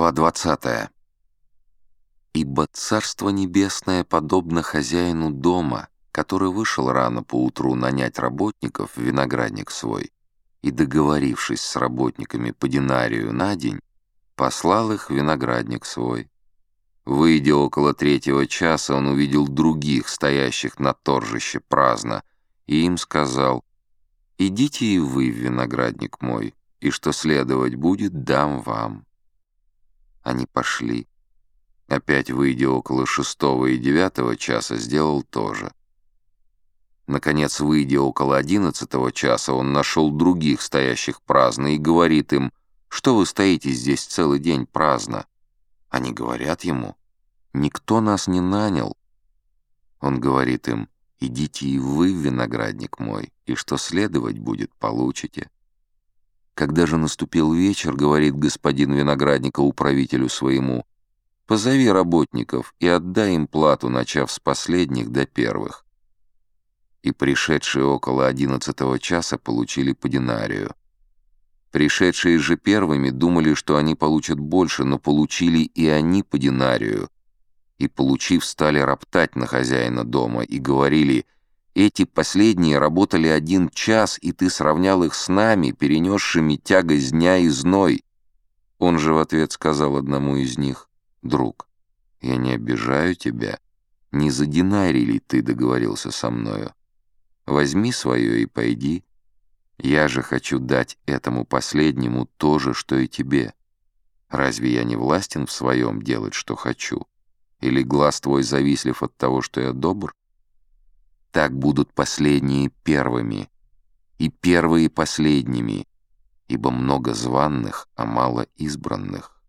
Глава 20. «Ибо Царство Небесное подобно хозяину дома, который вышел рано поутру нанять работников в виноградник свой, и, договорившись с работниками по динарию на день, послал их в виноградник свой. Выйдя около третьего часа, он увидел других, стоящих на торжище праздно, и им сказал, «Идите и вы в виноградник мой, и что следовать будет, дам вам». Они пошли. Опять, выйдя около шестого и девятого часа, сделал то же. Наконец, выйдя около одиннадцатого часа, он нашел других, стоящих праздно, и говорит им, «Что вы стоите здесь целый день праздно?» Они говорят ему, «Никто нас не нанял». Он говорит им, «Идите и вы виноградник мой, и что следовать будет, получите». Когда же наступил вечер, говорит господин виноградника управителю своему, «Позови работников и отдай им плату, начав с последних до первых». И пришедшие около одиннадцатого часа получили по динарию. Пришедшие же первыми думали, что они получат больше, но получили и они по динарию. И, получив, стали роптать на хозяина дома и говорили — эти последние работали один час, и ты сравнял их с нами, перенесшими тягость дня и зной. Он же в ответ сказал одному из них, «Друг, я не обижаю тебя. Не за динарий ли ты договорился со мною? Возьми свое и пойди. Я же хочу дать этому последнему то же, что и тебе. Разве я не властен в своем делать, что хочу? Или глаз твой завислив от того, что я добр? Так будут последние первыми, и первые последними, ибо много званных, а мало избранных.